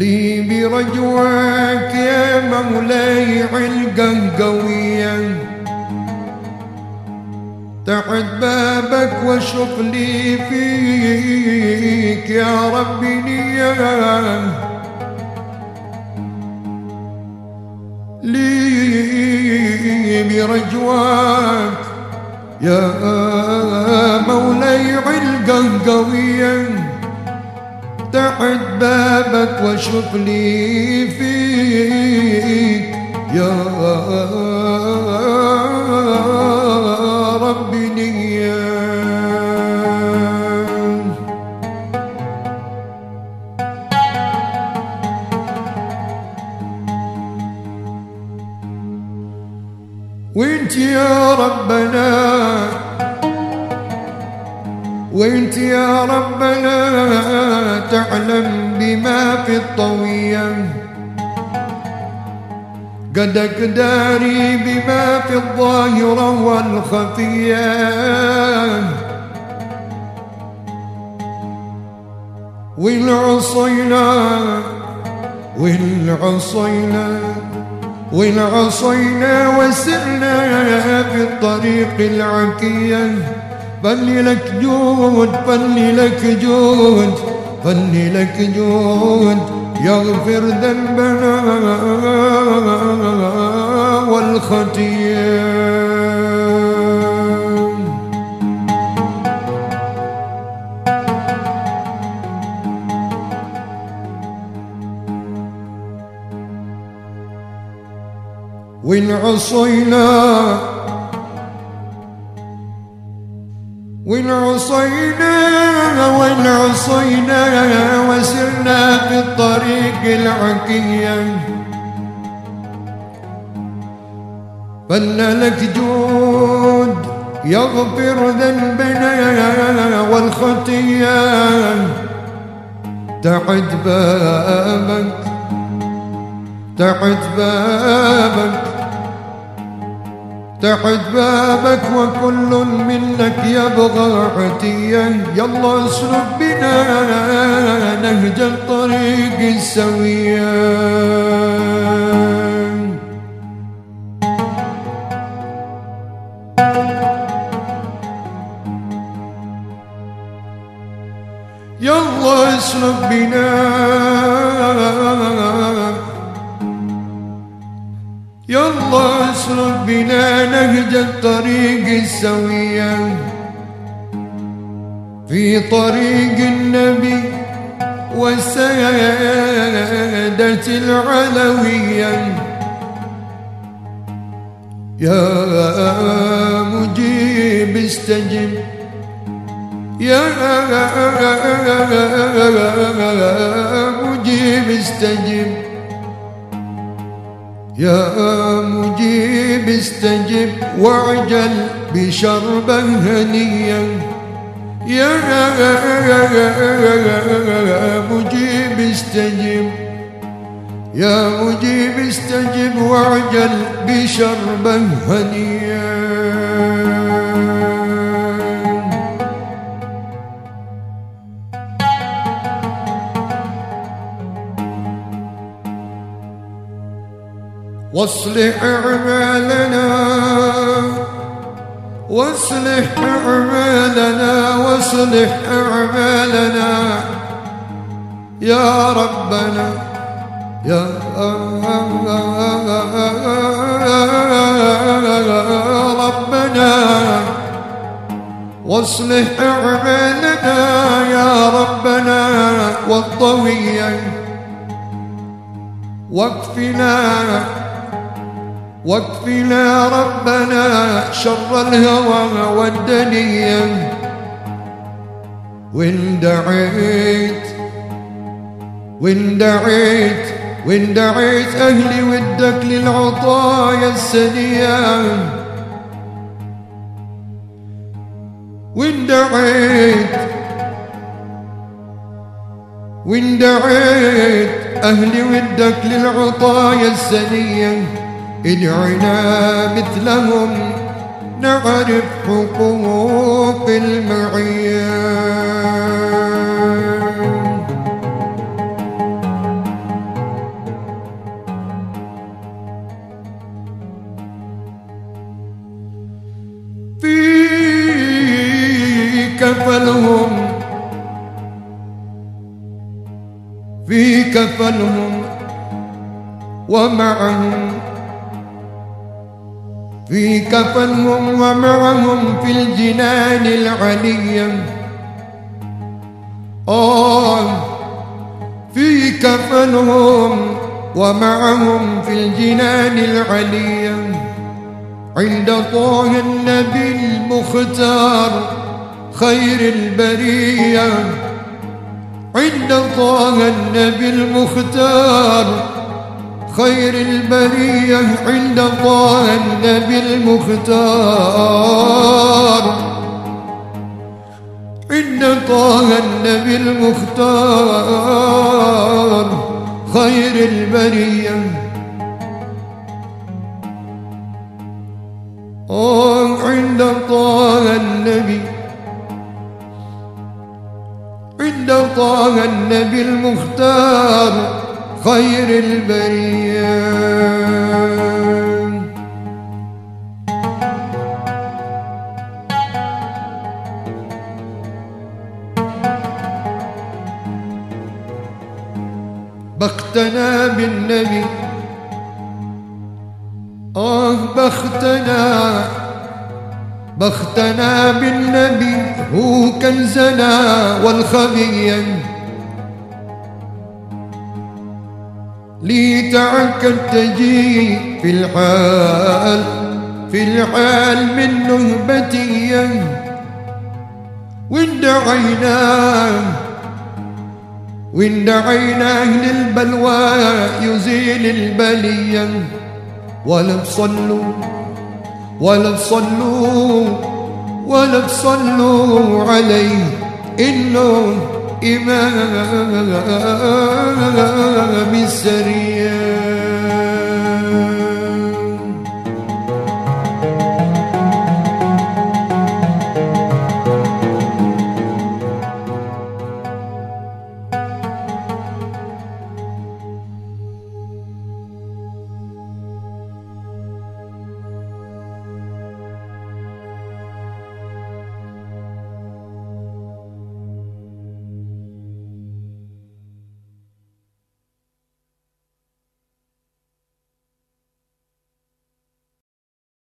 لي برجواك يا مولاي علقا قويا. تحت بابك واشوف لي فيك يا ربي نية لي برجواك يا مولاي علقا قويا. تحت بابك واشوف لي فيك. يا ربي نية. وانت يا ربنا وانت يا ربنا. تعلم بما في الطوية. قد أقداري بما في الظاهرة والخفية. والعصينا والعصينا والعصينا وسرنا في الطريق العكية. فلي لك جود فلي لك جود. فلي لك جود يغفر ذنبنا والخطيه وإن عصينا عصينا وإن عصينا وسرنا في الطريق العكية فل لك جود يغفر ذنبنا والخطية تحت بابك تحت بابك. تحت بابك وكل منك يبغى عتيا. يلا اسلك بنا نهج الطريق السوية يلا اسلك بنا يلا اسلك بنا نهج الطريق السوية. في طريق النبي والسيادة العلوية. يا مجيب استجب يا مجيب استجب. يا مجيب استجب واعجل بشربا هنيا. يا مجيب استجب يا مجيب استجب واعجل بشربا هنيا. واصلح أعمالنا واصلح أعمالنا واصلح أعمالنا. يا ربنا يا ربنا واصلح أعمالنا يا ربنا والطوية واكفنا واكفنا ربنا شر الهوى والدنيا. وإن دعيت وإن دعيت وإن دعيت أهلي ودك للعطايا السنية. وإن دعيت وإن دعيت أهلي ودك للعطايا السنية. ادعنا مثلهم نعرف حقوق المعيان في كفلهم في كفلهم ومعهم في كفنهم ومعهم في الجنان العلية آه في كفنهم ومعهم في الجنان العلية عند طه النبي المختار خير البرية. عند طه النبي المختار خير البرية عند طه النبي المختار عند طه النبي المختار خير البرية. عند طه النبي. عند طه النبي المختار. خير البرية. بختنا بالنبي. آه بختنا. بختنا بالنبي. هو كنزنا والخبيا. لتعك تجي في الحال في الحال من نهبتي. وإن دعيناه وإن دعيناه للبلوى يزيل البلية ولا تصلوا ولا تصلوا ولا تصلوا عليه إنه إمام السرير.